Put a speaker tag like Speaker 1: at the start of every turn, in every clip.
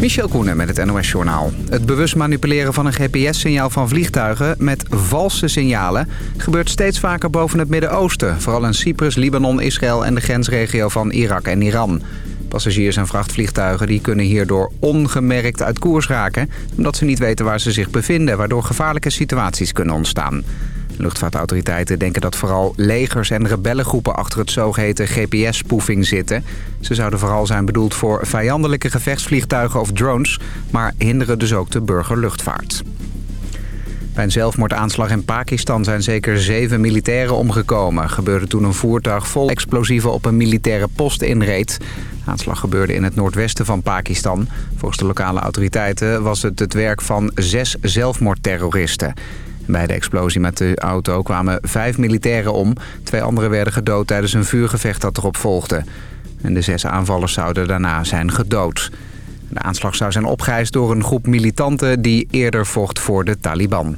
Speaker 1: Michel Koenen met het NOS-journaal. Het bewust manipuleren van een GPS-signaal van vliegtuigen met valse signalen... gebeurt steeds vaker boven het Midden-Oosten. Vooral in Cyprus, Libanon, Israël en de grensregio van Irak en Iran. Passagiers en vrachtvliegtuigen die kunnen hierdoor ongemerkt uit koers raken... omdat ze niet weten waar ze zich bevinden... waardoor gevaarlijke situaties kunnen ontstaan. Luchtvaartautoriteiten denken dat vooral legers en rebellengroepen achter het zogeheten GPS-spoofing zitten. Ze zouden vooral zijn bedoeld voor vijandelijke gevechtsvliegtuigen of drones, maar hinderen dus ook de burgerluchtvaart. Bij een zelfmoordaanslag in Pakistan zijn zeker zeven militairen omgekomen. Gebeurde toen een voertuig vol explosieven op een militaire post inreed. Aanslag gebeurde in het noordwesten van Pakistan. Volgens de lokale autoriteiten was het het werk van zes zelfmoordterroristen. Bij de explosie met de auto kwamen vijf militairen om. Twee anderen werden gedood tijdens een vuurgevecht dat erop volgde. En de zes aanvallers zouden daarna zijn gedood. De aanslag zou zijn opgeëist door een groep militanten die eerder vocht voor de Taliban.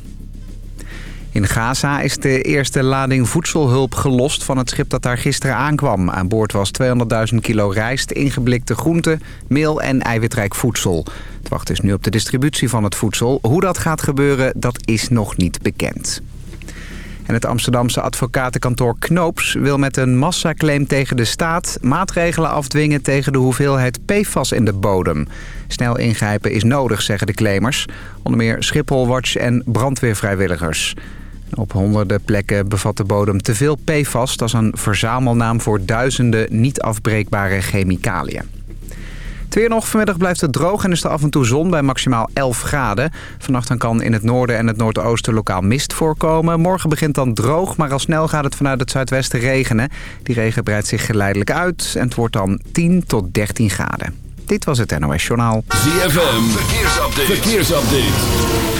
Speaker 1: In Gaza is de eerste lading voedselhulp gelost van het schip dat daar gisteren aankwam. Aan boord was 200.000 kilo rijst, ingeblikte groenten, meel en eiwitrijk voedsel. Het wacht is nu op de distributie van het voedsel. Hoe dat gaat gebeuren, dat is nog niet bekend. En het Amsterdamse advocatenkantoor Knoops wil met een massaclaim tegen de staat... maatregelen afdwingen tegen de hoeveelheid PFAS in de bodem. Snel ingrijpen is nodig, zeggen de claimers. Onder meer Schipholwatch en brandweervrijwilligers. Op honderden plekken bevat de bodem te veel PFAS. Dat is een verzamelnaam voor duizenden niet afbreekbare chemicaliën. Het weer nog. Vanmiddag blijft het droog en is er af en toe zon bij maximaal 11 graden. Vannacht dan kan in het noorden en het noordoosten lokaal mist voorkomen. Morgen begint dan droog, maar al snel gaat het vanuit het zuidwesten regenen. Die regen breidt zich geleidelijk uit en het wordt dan 10 tot 13 graden. Dit was het NOS Journaal.
Speaker 2: ZFM, verkeersupdate. verkeersupdate.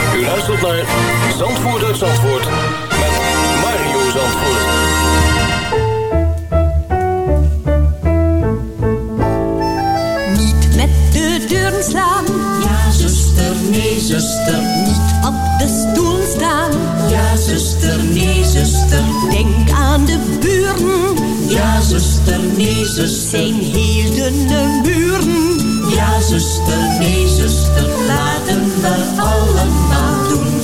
Speaker 3: U luistert naar Zandvoort uit Zandvoort met Mario Zandvoort.
Speaker 4: Niet met de deuren slaan. Ja, zuster, nee, zuster. Niet op de stoel staan. Ja, zuster, nee, zuster. Denk aan de buren. Ja, zuster, nee, zuster. Zijn dunne buren. Ja, zuster, nee, zuster. Laten we allemaal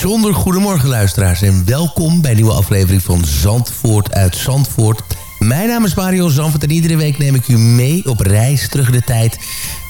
Speaker 5: Bijzonder goedemorgen luisteraars en welkom bij een nieuwe aflevering van Zandvoort uit Zandvoort. Mijn naam is Mario Zandvoort en iedere week neem ik u mee op reis terug de tijd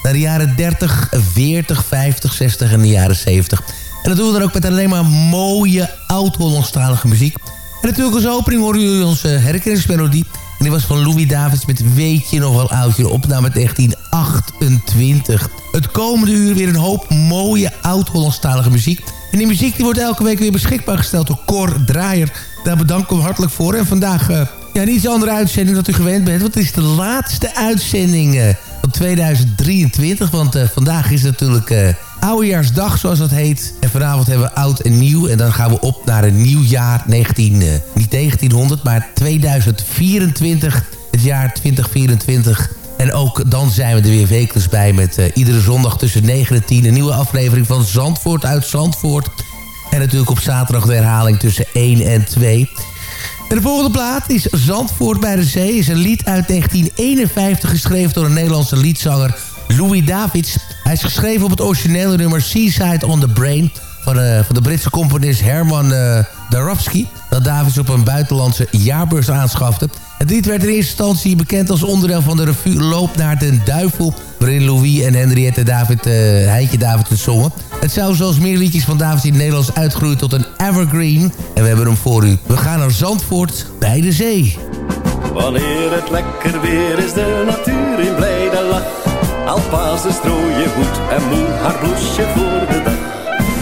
Speaker 5: naar de jaren 30, 40, 50, 60 en de jaren 70. En dat doen we dan ook met alleen maar mooie oud-Hollandstalige muziek. En natuurlijk als opening horen jullie onze herkenningsmelodie. En die was van Louis Davids met Weet je nog wel oudje, opname uit 1928. Het komende uur weer een hoop mooie oud-Hollandstalige muziek. En die muziek die wordt elke week weer beschikbaar gesteld door Cor Draaier. Daar bedank ik hem hartelijk voor. En vandaag uh, ja, niet zo'n andere uitzending dat u gewend bent. Want het is de laatste uitzending uh, van 2023. Want uh, vandaag is natuurlijk oudejaarsdag zoals dat heet. En vanavond hebben we oud en nieuw. En dan gaan we op naar een nieuw jaar. 19, niet 1900, maar 2024. Het jaar 2024. En ook dan zijn we er weer wekelijks bij met uh, iedere zondag tussen 9 en 10... een nieuwe aflevering van Zandvoort uit Zandvoort. En natuurlijk op zaterdag de herhaling tussen 1 en 2. En de volgende plaat is Zandvoort bij de Zee. is een lied uit 1951 geschreven door een Nederlandse liedzanger Louis Davids. Hij is geschreven op het originele nummer Seaside on the Brain... van, van de Britse componist Herman uh, Darowski... dat Davids op een buitenlandse jaarbeurs aanschafte... Het lied werd in eerste instantie bekend als onderdeel van de revue Loop naar den Duivel... waarin Louis en Henriette David, uh, Heintje David het zongen. Het zou zoals meer liedjes van David in het Nederlands uitgroeien tot een evergreen. En we hebben hem voor u. We gaan naar Zandvoort bij de zee.
Speaker 6: Wanneer het lekker weer is, de natuur in blijde lach. Alpazen strooien goed en moe haar voor de dag.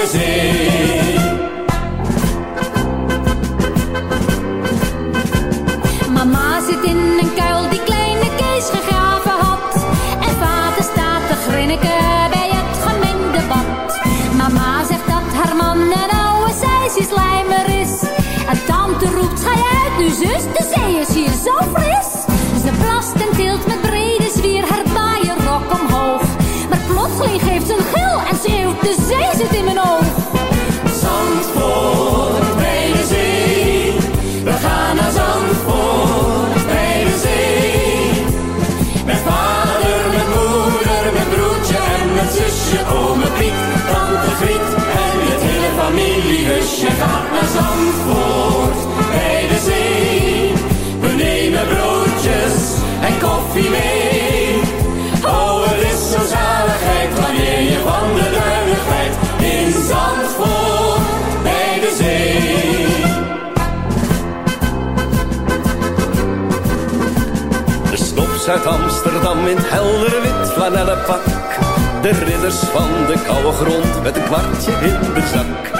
Speaker 6: Wiedersehen.
Speaker 4: je gaat naar Zandvoort, bij de zee. We nemen broodjes
Speaker 7: en koffie mee. Oh, het is zo zaligheid wanneer je van de. In
Speaker 4: Zandvoort, bij de zee.
Speaker 6: De snops uit Amsterdam in het heldere wit flanellen pak. De ridders van de koude grond met een kwartje in de zak.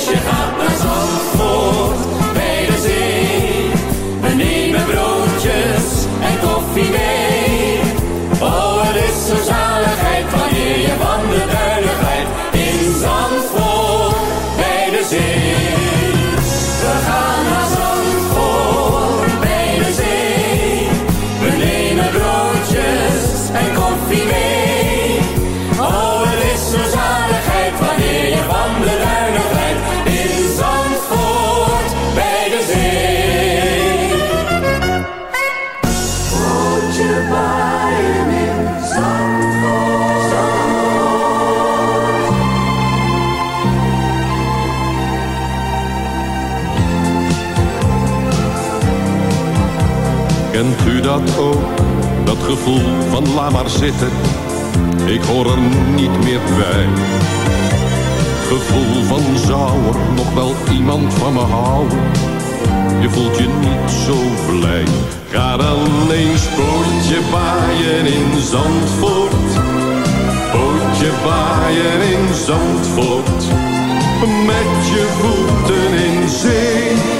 Speaker 8: Shehar. Gevoel van laat maar zitten. Ik hoor er niet meer bij. Gevoel van zou er nog wel iemand van me houden. Je voelt je niet zo blij. Ga dan eens pootje baaien in Zandvoort. Pootje baaien in Zandvoort. Met je voeten in zee.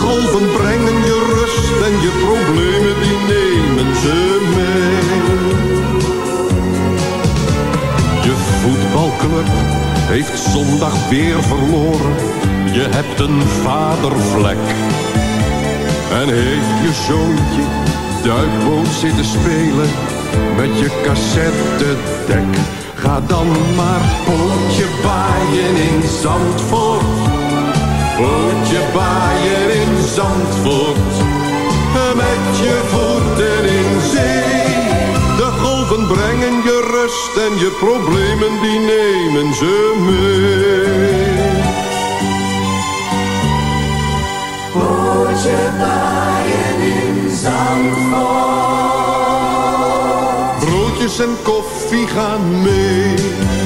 Speaker 8: Golven brengen je rust en je problemen die nemen ze mee. Je voetbalclub heeft zondag weer verloren. Je hebt een vadervlek. En heeft je zoontje duikboot zitten spelen met je cassettedek. Ga dan maar pootje baaien in Zandvoort. Pootje baaien in Zandvoort. Met je voeten in zee. De golven brengen je rust en je problemen die nemen ze mee.
Speaker 6: Pootje baaien in Zandvoort.
Speaker 8: Broodjes en koffie gaan mee.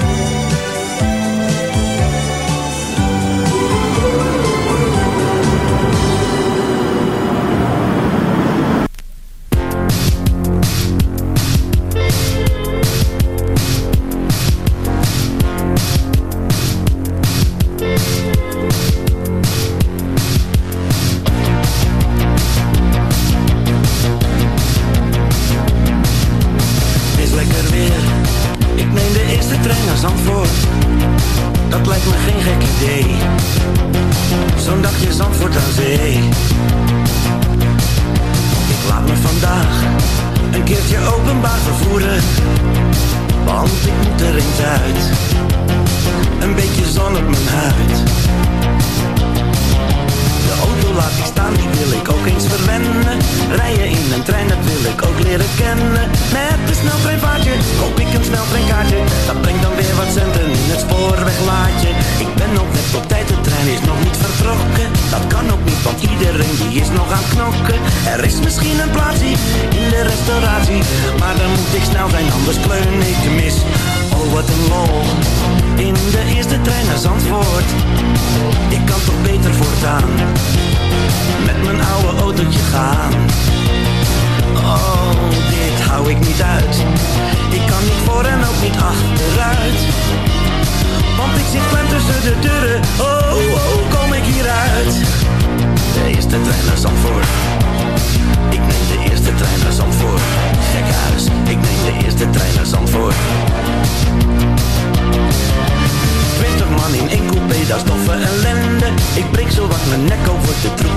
Speaker 9: Mijn nek over de troep,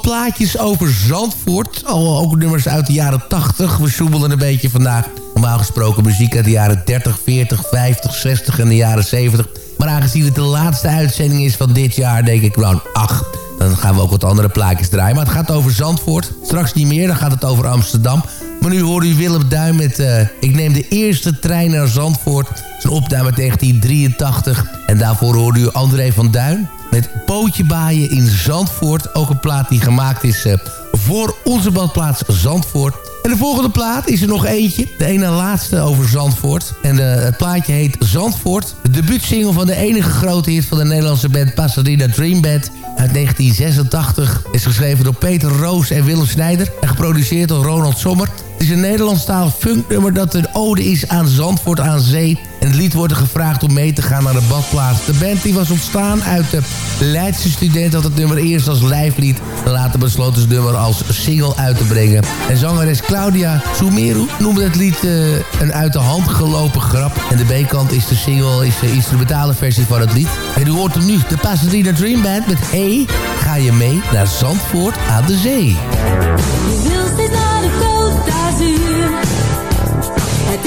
Speaker 5: plaatjes over Zandvoort. Ook nummers uit de jaren 80. We zoemelen een beetje vandaag. Normaal gesproken muziek uit de jaren 30, 40, 50, 60 en de jaren 70. Maar aangezien het de laatste uitzending is van dit jaar, denk ik, nou, ach... dan gaan we ook wat andere plaatjes draaien. Maar het gaat over Zandvoort. Straks niet meer, dan gaat het over Amsterdam. Maar nu hoor u Willem Duin met... Uh, ik neem de eerste trein naar Zandvoort. Zijn opname 1983. En daarvoor hoorde u André van Duin met Pootje Baaien in Zandvoort. Ook een plaat die gemaakt is uh, voor onze badplaats Zandvoort. En de volgende plaat is er nog eentje. De ene laatste over Zandvoort. En uh, het plaatje heet Zandvoort. De debuutsingle van de enige grote hit van de Nederlandse band Pasadena Dream Band uit 1986. Is geschreven door Peter Roos en Willem Snijder. En geproduceerd door Ronald Sommer. Het is een Nederlandstalig funknummer dat een ode is aan Zandvoort aan zee. En het lied wordt er gevraagd om mee te gaan naar de badplaats. De band die was ontstaan uit de Leidse student had het nummer eerst als lijflied. En later besloten ze het nummer als single uit te brengen. En zangeres Claudia Sumeru noemde het lied uh, een uit de hand gelopen grap. En de B-kant is de single, is de instrumentale versie van het lied. En u hoort hem nu, de Pasadena Dream Band met Hey, ga je mee naar Zandvoort aan de zee.
Speaker 10: Het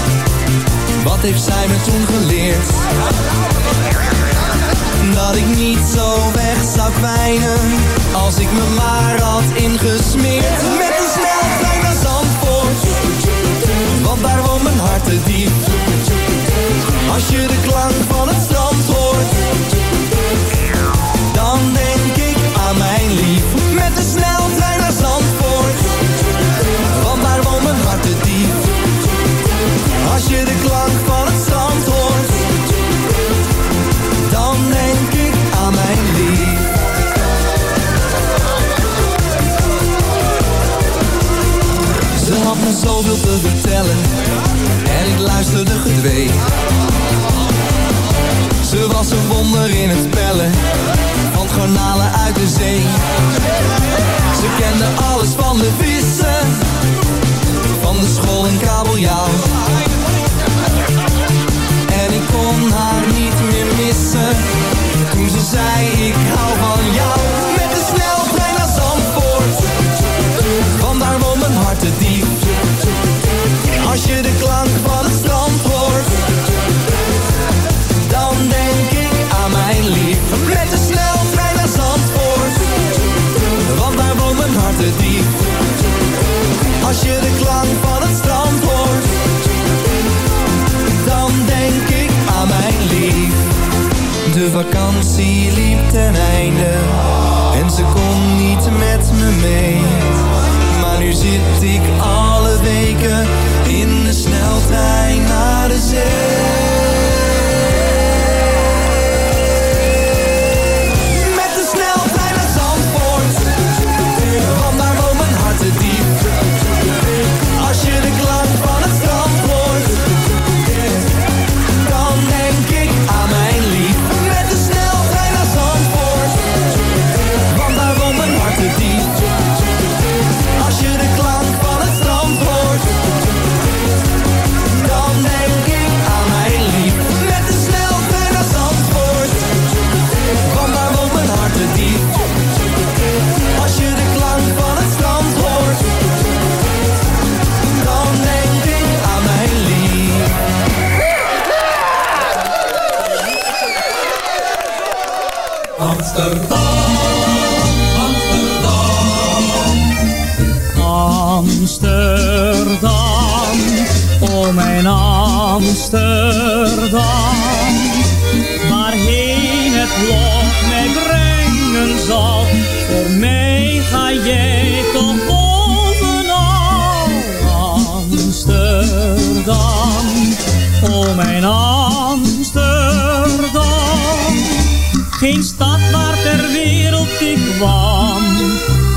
Speaker 11: heeft zij me toen geleerd? Dat ik niet zo weg zou kwijnen, als ik me maar had ingesmeerd. Met een sneltrein naar Zandvoort, want daar woont mijn hart te diep. Als je de klank en ik luisterde gedwee. Ze was een wonder in het spellen van garnalen uit de zee. Ze kende alles van de vissen, van de school en kabeljauw.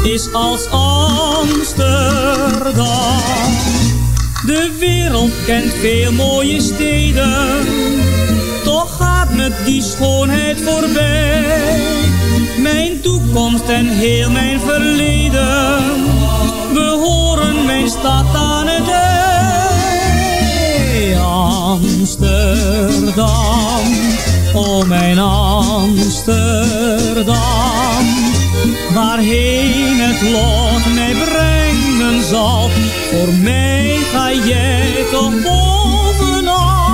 Speaker 12: Is als Amsterdam. De wereld kent veel mooie steden, toch gaat me die schoonheid voorbij. Mijn toekomst en heel mijn verleden, behoren mijn stad aan het ei. Amsterdam, oh mijn Amsterdam. Waarheen het lot mij brengen zal, voor mij ga jij toch bovenal.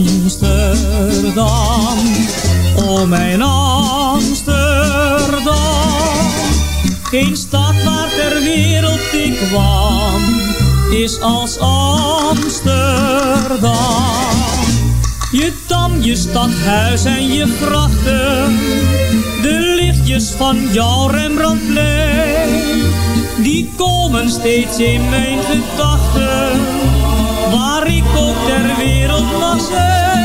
Speaker 12: Amsterdam, oh mijn Amsterdam. Geen stad waar ter wereld ik kwam, is als Amsterdam. Je dam, je stadhuis en je grachten, de lichtjes van jouw Rembrandtplein, die komen steeds in mijn gedachten, waar ik ook ter wereld mag zijn.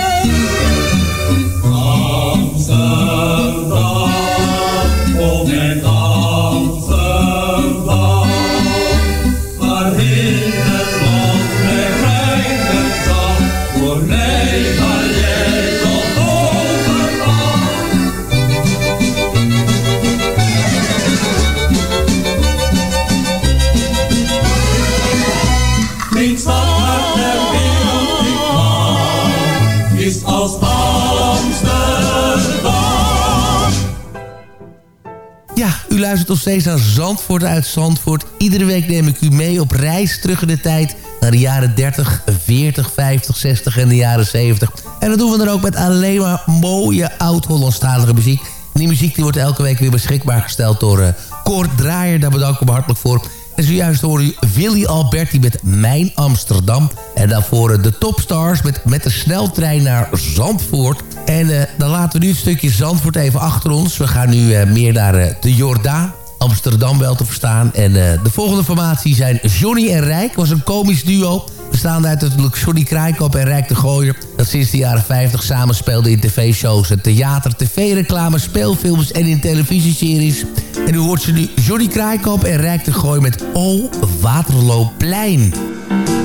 Speaker 5: Luistert nog steeds naar Zandvoort uit Zandvoort. Iedere week neem ik u mee op reis terug in de tijd... naar de jaren 30, 40, 50, 60 en de jaren 70. En dat doen we dan ook met alleen maar mooie oud-Hollandstalige muziek. Die muziek die wordt elke week weer beschikbaar gesteld door uh, Kort Draaier. Daar bedank ik me hartelijk voor. En zojuist hoorde u Willy Alberti met Mijn Amsterdam. En daarvoor eh, de Topstars met, met de sneltrein naar Zandvoort. En uh, dan laten we nu een stukje Zandvoort even achter ons. We gaan nu uh, meer naar uh, de Jordaan. Amsterdam wel te verstaan. En de volgende formatie zijn Johnny en Rijk. was een komisch duo. Bestaande uit natuurlijk Johnny Krijkop en Rijk de Gooier. Dat sinds de jaren 50 samenspeelde in tv-shows, theater, tv-reclame, speelfilms en in televisieseries. En u hoort ze nu Johnny Krijkop en Rijk de Gooier met O Waterloopplein.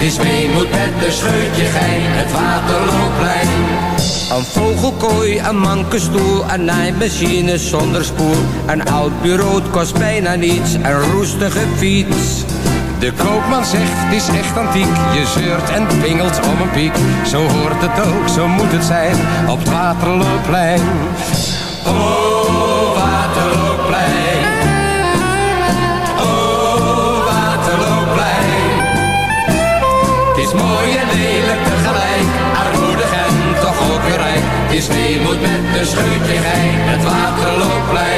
Speaker 13: is weemoed met de scheutje gein, het Waterloopplein. Een vogelkooi, een mankenstoel, een naaimachine zonder spoel. Een oud bureau kost bijna niets, een roestige fiets. De koopman zegt, het is echt antiek. Je zeurt en pingelt om een piek. Zo hoort het ook, zo moet het zijn, op het Waterloopplein. Oh, Het is weemoed met de scheutje gein, het Waterloopplein. Een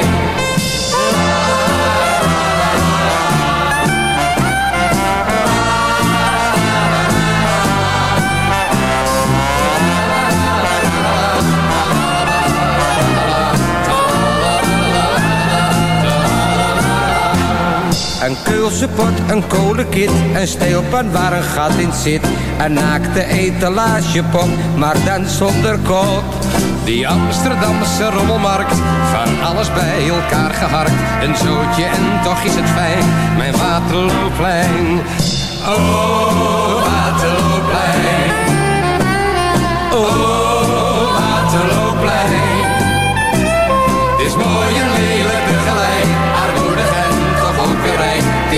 Speaker 13: keulse pot, een kolenkit, een steelpan waar een gat in zit. Een naakte etalagepop, maar dan zonder kop. Die Amsterdamse rommelmarkt, van alles bij elkaar geharkt. Een zootje en toch is het fijn, mijn Waterloopplein. Oh, Waterloopplein. Oh, Waterloopplein. Het is mooi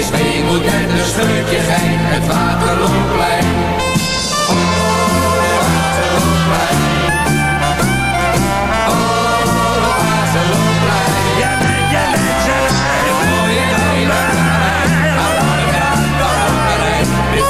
Speaker 13: is weemoed met een scheutje gein, het Waterloopplein. Oh, Waterloopplein. Oh, Waterloopplein. Toch ook weer rijk. Het is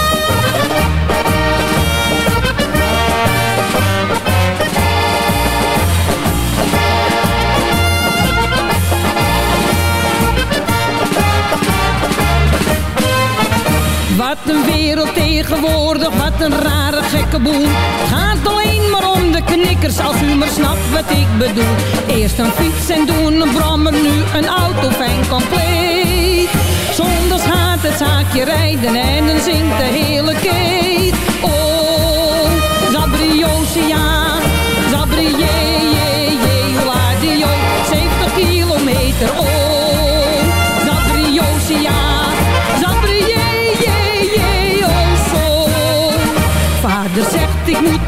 Speaker 14: Wat een wereld tegenwoordig, wat een rare gekke boel. Gaat alleen maar om de knikkers, als u maar snapt wat ik bedoel. Eerst een fiets en doen een brommer, nu een auto fijn compleet. Zondags gaat het zaakje rijden en dan zingt de hele keet. Oh, Zabrioze,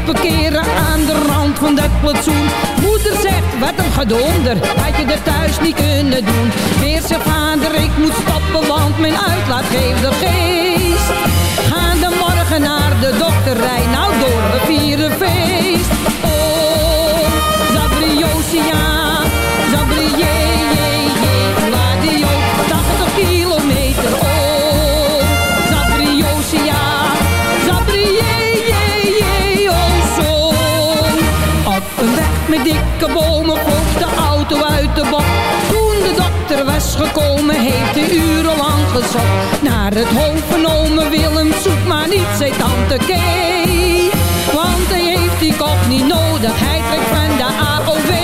Speaker 15: parkeren aan de rand van dat plantsoen. Moeder zegt, wat een gedonder, had je er thuis niet kunnen doen. Weer vader, ik moet stoppen, want mijn uitlaat geeft de geest. Gaan de morgen naar de dokter, rij nou door, we vieren feest. Oh, Zabriosia, met dikke bomen vloog de auto uit de bok. Toen de dokter was gekomen, heeft hij urenlang gezocht. Naar het hoofd genomen, Willem zoek maar niet, zei tante Kee. Want hij heeft die kop niet nodig, hij trekt van de AOW.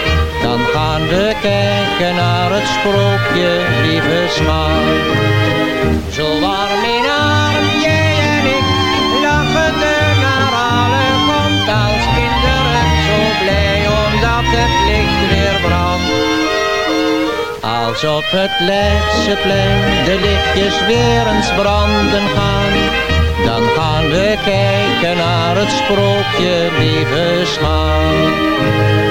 Speaker 16: Dan gaan we kijken naar het sprookje, lieve smaak. Zo warm in arm, jij en ik, lachen er naar alle komt als kinderen. Zo blij omdat het licht weer brandt. Als op het Leidseplein de lichtjes weer eens branden gaan. Dan gaan we kijken naar het sprookje, lieve schat.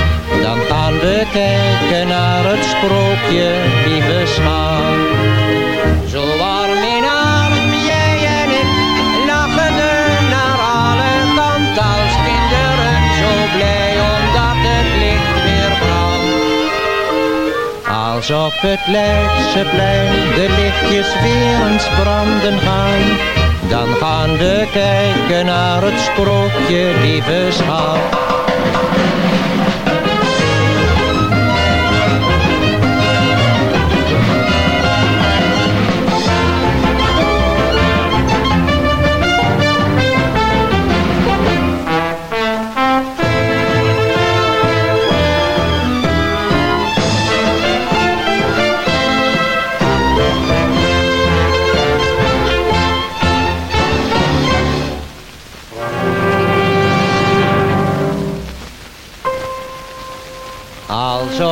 Speaker 16: Dan gaan we kijken naar het sprookje, lieve schat. Zo warm in arm, jij en ik, lachen er naar alle kanten als kinderen. Zo blij omdat het licht weer brandt. Als op het Leidseplein de lichtjes weer eens branden gaan. Dan gaan we kijken naar het sprookje, lieve schat.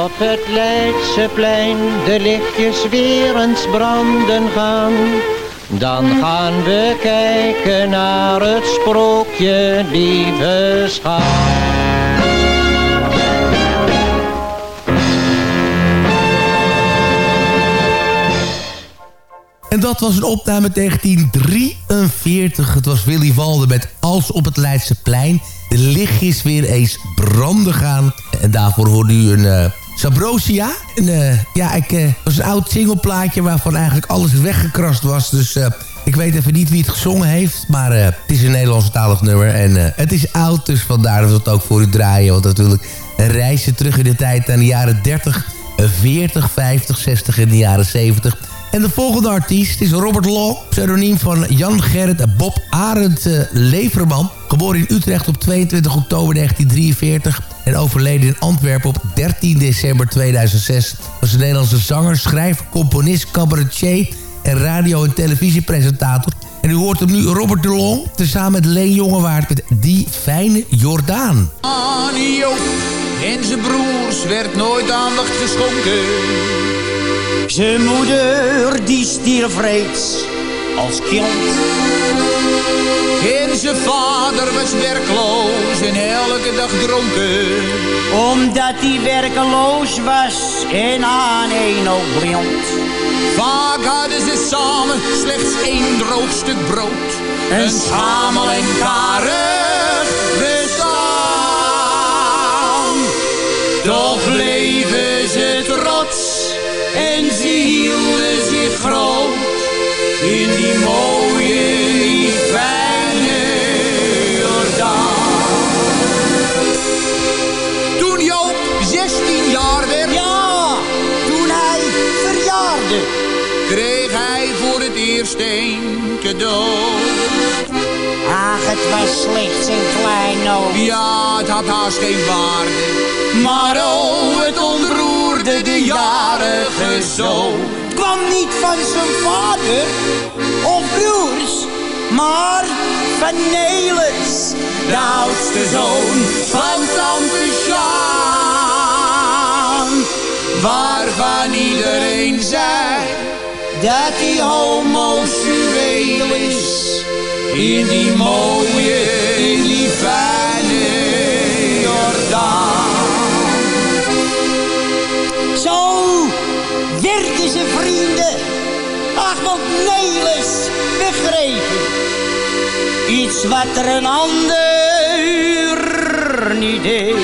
Speaker 16: Op het Leidseplein de lichtjes weer eens branden gaan, dan gaan we kijken naar het sprookje, lieve.
Speaker 5: En dat was een opname 1943. Het was Willy Walden met Als op het Leidseplein. De lichtjes weer eens branden gaan. En daarvoor hoorde u een eh, Sabrosia. En, eh, ja, ik, eh, was een oud singleplaatje waarvan eigenlijk alles weggekrast was. Dus eh, ik weet even niet wie het gezongen heeft. Maar het is een Nederlandstalig nummer. En het is oud, dus vandaar dat we het ook voor u draaien. Want natuurlijk reisje terug in de tijd aan de jaren 30... 40, 50, 60 en de jaren 70. En de volgende artiest is Robert Law, pseudoniem van Jan Gerrit Bob Arend eh, Leverman. Geboren in Utrecht op 22 oktober 1943 en overleden in Antwerpen op 13 december 2006. Was een Nederlandse zanger, schrijver, componist, cabaretier en radio- en televisiepresentator. En u hoort hem nu Robert de Long, tezamen met Leen Jongewaard met Die Fijne Jordaan.
Speaker 17: Radio, En zijn broers werd nooit aandacht geschonken.
Speaker 18: Zijn moeder die stierf reeds als kind.
Speaker 17: En zijn vader was werkloos en elke dag dronken.
Speaker 18: Omdat hij werkeloos was en aan een blind.
Speaker 17: Vaak hadden ze samen slechts één droog stuk brood. Een schamel en karig bestaan. Toch bleven ze trots en ze hielden zich groot. In die mooie, het eerst een cadeau.
Speaker 18: Ach, het was slechts een klein oog.
Speaker 17: Ja, het had haast geen waarde. Maar oh, het ontroerde de jarige zoon.
Speaker 18: Het kwam niet van zijn vader of broers, maar van Nelis,
Speaker 17: de oudste zoon van tante Sjaan. Waarvan iedereen zei dat hij homoseksueel is. In die mooie, in die fijne Jordaan.
Speaker 18: Zo werden ze vrienden. Ach, want Nelis begrepen. Iets wat er een ander niet deed.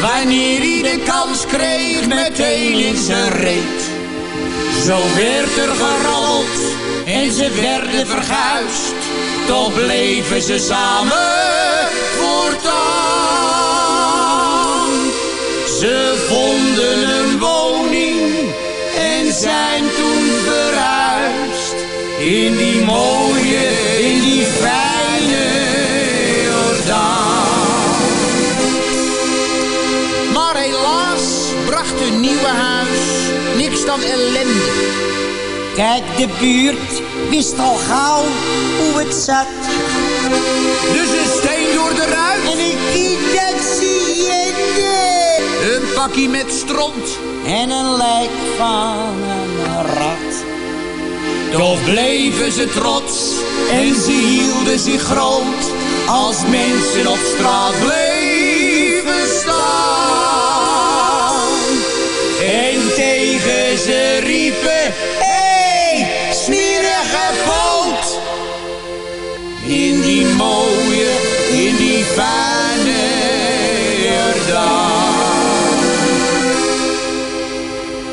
Speaker 17: Wanneer hij de kans kreeg, meteen in zijn reet. Zo werd er gerold en ze werden verguisd. Toch bleven ze samen voortaan. Ze vonden een woning en zijn toen verhuisd. In die mooie, in die fijne dan ellende.
Speaker 18: Kijk, de buurt wist al gauw hoe het zat.
Speaker 17: Dus een steen door de ruit.
Speaker 18: En een kietacciënde.
Speaker 17: Een pakkie met stront.
Speaker 18: En een lijk van een rat.
Speaker 17: Toch bleven ze trots en ze hielden zich groot. Als mensen op straat bleven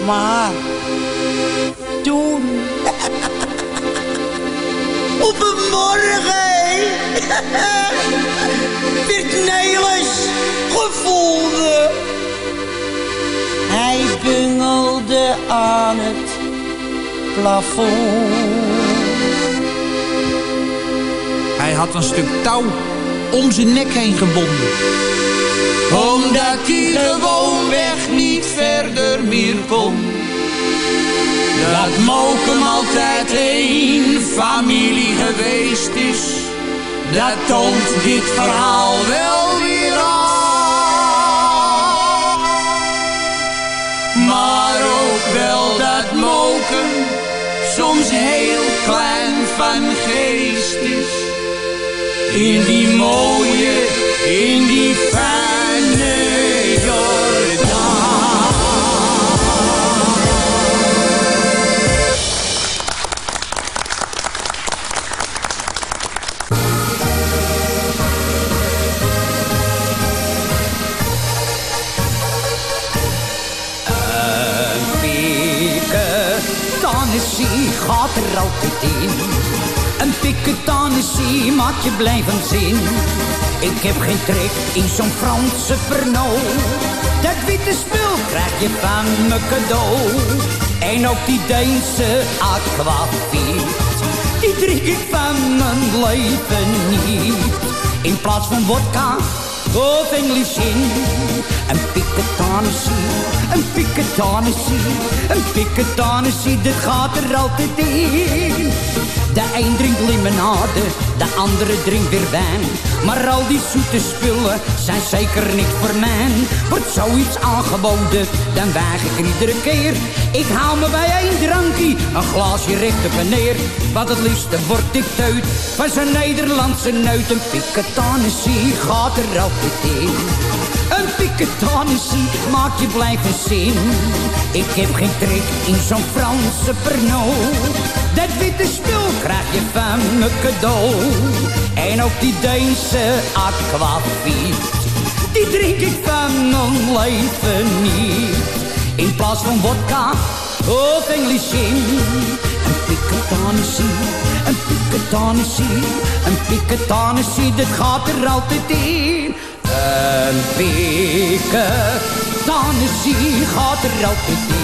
Speaker 18: Maar toen, op een morgen, werd Nelis gevonden. Hij bungelde aan het plafond.
Speaker 17: Hij had een stuk touw om zijn nek heen gebonden. Omdat hij gewoonweg niet verder meer kon. Dat Mokum altijd één familie geweest is. Dat toont dit verhaal wel weer aan. Maar ook wel dat Mokum soms heel klein van geest is. In die mooie, in die fijne
Speaker 19: piketanissie gaat er altijd in. Een piketanissie maakt je blijven zin. Ik heb geen trek in zo'n Franse Pernod. Dat witte spul krijg je van me cadeau. En ook die Deense aquavit. Die drink ik van mijn leven niet. In plaats van vodka of English in. Een piketanissie, een piketanissie, een piketanissie, dit gaat er altijd in. De een drinkt limonade, de andere drinkt weer wijn. Maar al die zoete spullen zijn zeker niet voor mij. Wordt zoiets aangeboden, dan weig ik iedere keer. Ik hou me bij één drankje, een glaasje recht op en. Wat het liefste wordt ik teut van zijn Nederlandse neut. Een piketanissie gaat er altijd in. Een piketanissie maakt je blijven zin. Ik heb geen trek in zo'n Franse Pernod. Dat witte spul krijg je van me cadeau. En ook die Deense aquavit. Die drink ik van mijn leven niet. In plaats van vodka of English. Een piketanissie, een piketanissie, een piketanissie. Dat gaat er altijd in. Een piketanissie gaat er altijd in.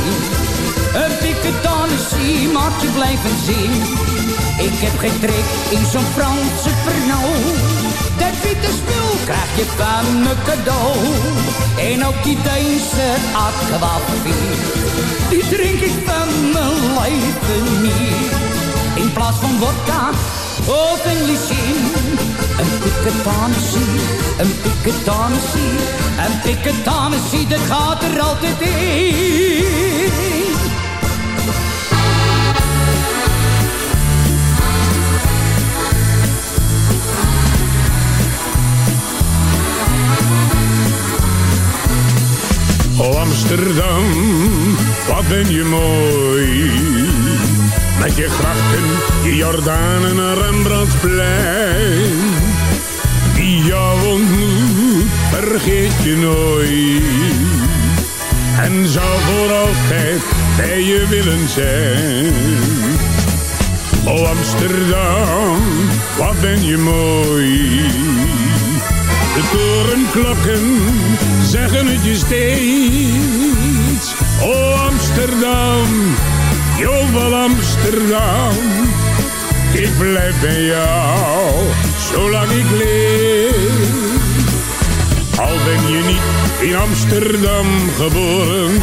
Speaker 19: Een piketanissie maakt je blijven zien. Ik heb geen trek in zo'n Franse Pernod. Dat witte spul krijg je van me cadeau. En ook die Deense aquavit. Die drink ik van mijn leven niet. In plaats van vodka of English gin. Een piketanissie, een piketanissie, een piketanissie, dat gaat er altijd in.
Speaker 20: Oh Amsterdam, wat ben je mooi. Met je grachten, je Jordaan en Rembrandtplein. Wie jou ontmoet, vergeet je nooit. En zou voor altijd bij je willen zijn. Oh Amsterdam, wat ben je mooi. De torenklokken zeggen het je steeds. Oh Amsterdam, jawel Amsterdam. Ik blijf bij jou, zolang ik leef. Al ben je niet in Amsterdam geboren.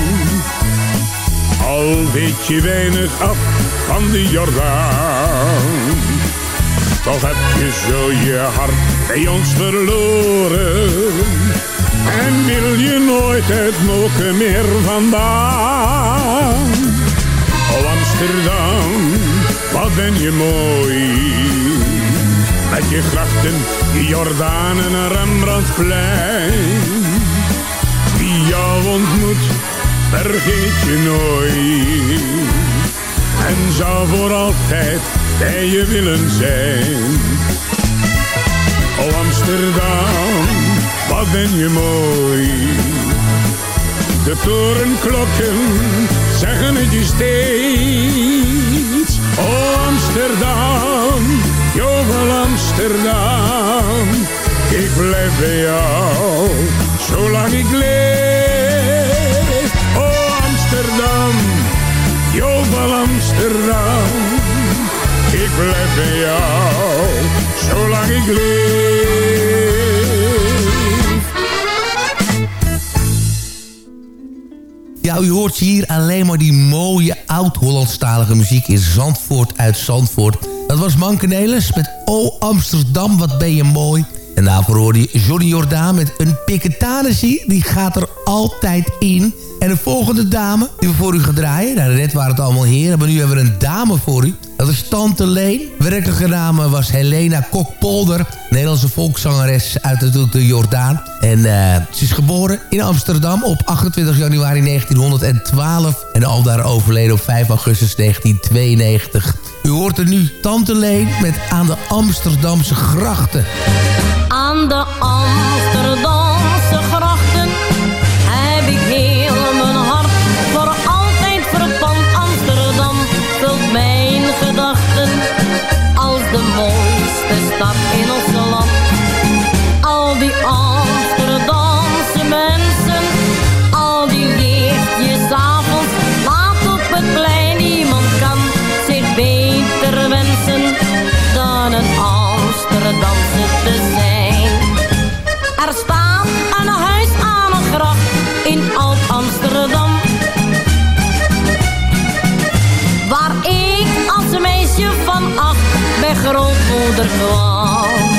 Speaker 20: Al weet je weinig af van de Jordaan. Toch heb je zo je hart bij ons verloren. En wil je nooit het moken meer vandaan. Oh Amsterdam, wat ben je mooi. Met je grachten, je Jordaan en Rembrandtplein. Wie jou ontmoet, vergeet je nooit. En zou voor altijd bij je willen zijn. Oh Amsterdam, wat ben je mooi. De torenklokken zeggen het je steeds. Oh Amsterdam, jawel Amsterdam. Ik blijf bij jou, zolang ik leef. Oh Amsterdam, jawel Amsterdam. Ik blijf bij jou, zolang ik leef.
Speaker 5: Ja, u hoort hier alleen maar die mooie oud-Hollandstalige muziek in Zandvoort uit Zandvoort. Dat was Mankenelis met O Amsterdam, wat ben je mooi. En daarvoor hoorde je Johnny Jordaan met een piketanissie. Die gaat er altijd in. En de volgende dame die we voor u gaan draaien. Nou, net waren het allemaal heren, maar nu hebben we een dame voor u. Dat is Tante Leen. Werkelijke was Helena Kokpolder. Nederlandse volkszangeres uit natuurlijk de Jordaan. En uh, ze is geboren in Amsterdam op 28 januari 1912. En al daar overleden op 5 augustus 1992. U hoort er nu Tante Leen met Aan de Amsterdamse Grachten.
Speaker 14: Aan de Amsterdamse grootmoeder kwam.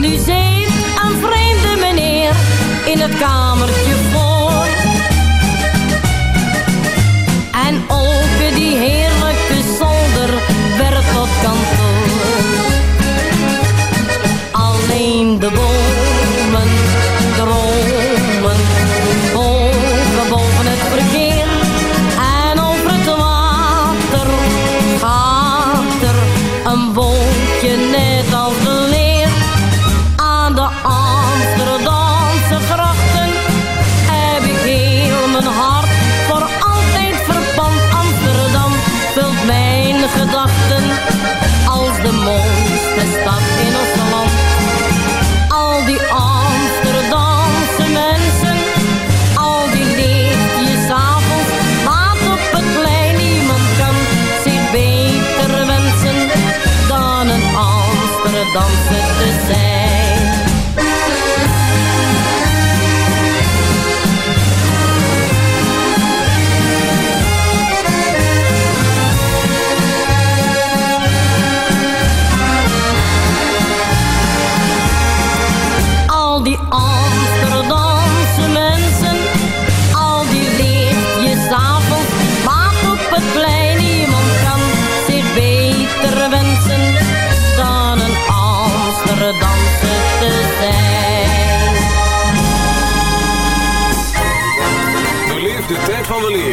Speaker 14: Nu zit een vreemde meneer in het kamertje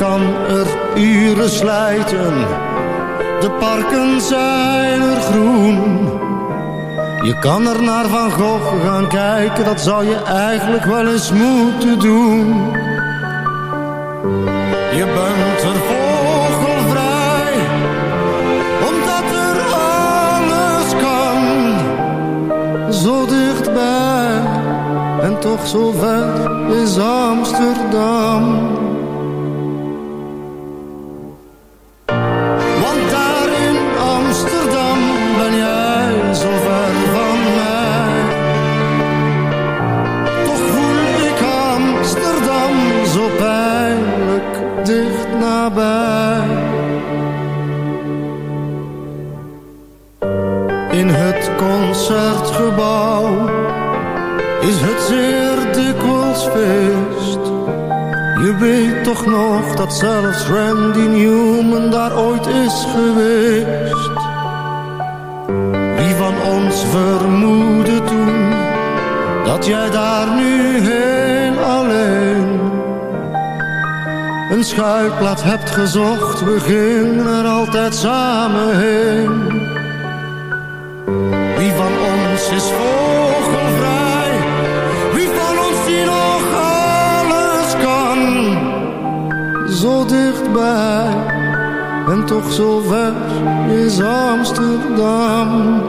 Speaker 21: kan er uren slijten, de parken zijn er groen. Je kan er naar Van Gogh gaan kijken, dat zou je eigenlijk wel eens moeten doen. Je bent er vogelvrij, omdat er alles kan. Zo dichtbij en toch zo ver is Amsterdam. Zeer dikwijls feest. Je weet toch nog dat zelfs Randy Newman daar ooit is geweest. Wie van ons vermoedde toen dat jij daar nu heel alleen een schuilplaats hebt gezocht? We gingen er altijd samen heen. Wie van ons is vogelvrij? Zo dichtbij en toch zo ver is Amsterdam.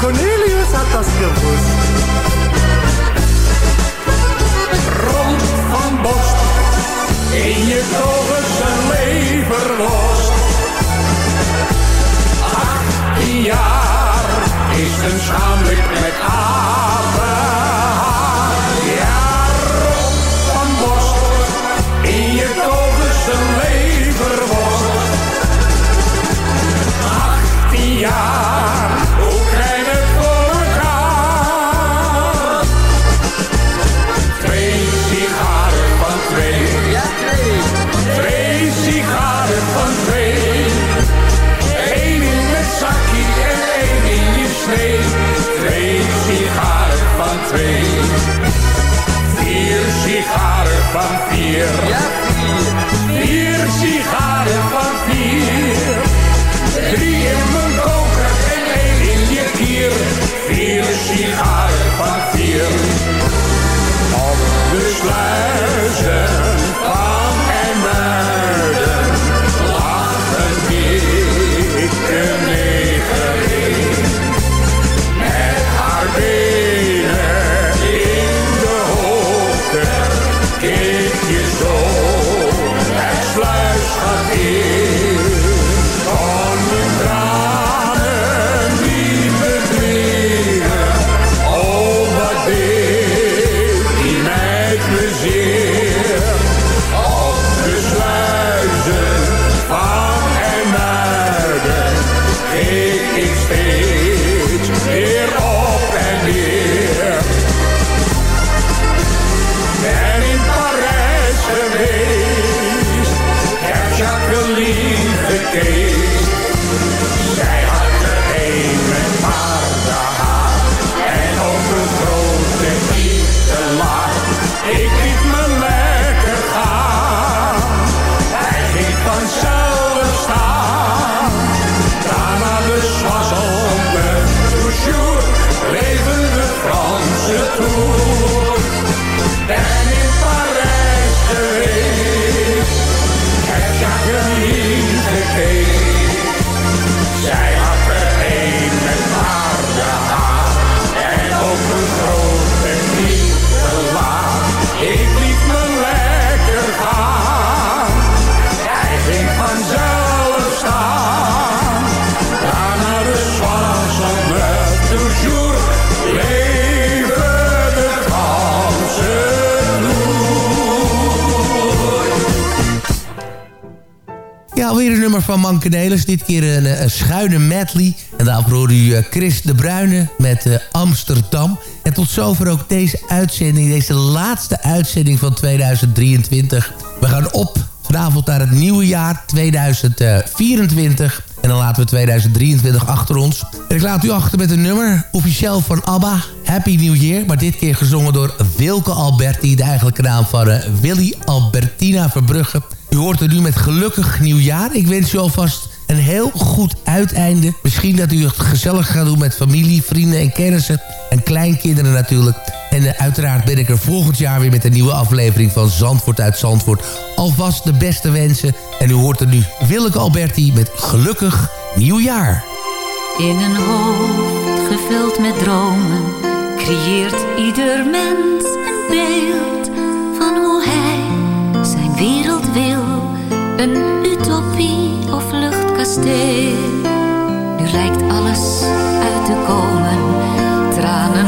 Speaker 21: Cornelius hat das gewusst.
Speaker 20: Rond van borst, in je kogen zijn leverworst. 18 jaar is een schaamlik met van
Speaker 5: Mankenelis. Dit keer een, een schuine medley. En daarvoor hoorde u eh, Chris de Bruyne met eh, Amsterdam. En tot zover ook deze uitzending. Deze laatste uitzending van 2023. We gaan op vanavond naar het nieuwe jaar 2024. En dan laten we 2023 achter ons. En ik laat u achter met een nummer, officieel van ABBA. Happy New Year, maar dit keer gezongen door Wilke Alberti. De eigenlijke naam van eh, Willy Albertina Verbrugge. U hoort er nu met gelukkig nieuwjaar. Ik wens u alvast een heel goed uiteinde. Misschien dat u het gezellig gaat doen met familie, vrienden en kennissen. En kleinkinderen natuurlijk. En eh, uiteraard ben ik er volgend jaar weer met een nieuwe aflevering van Zandvoort uit Zandvoort. Alvast de beste wensen. En u hoort er nu Willeke Alberti met gelukkig nieuwjaar.
Speaker 10: In een hoofd gevuld met dromen creëert ieder mens een beeld Een utopie of luchtkasteel. Nu lijkt alles uit te komen. Tranen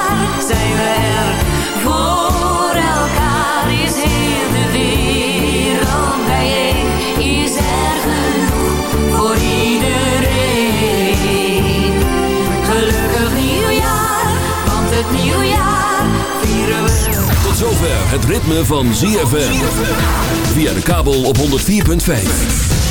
Speaker 2: zover het ritme van ZFM. Via de kabel op 104.5.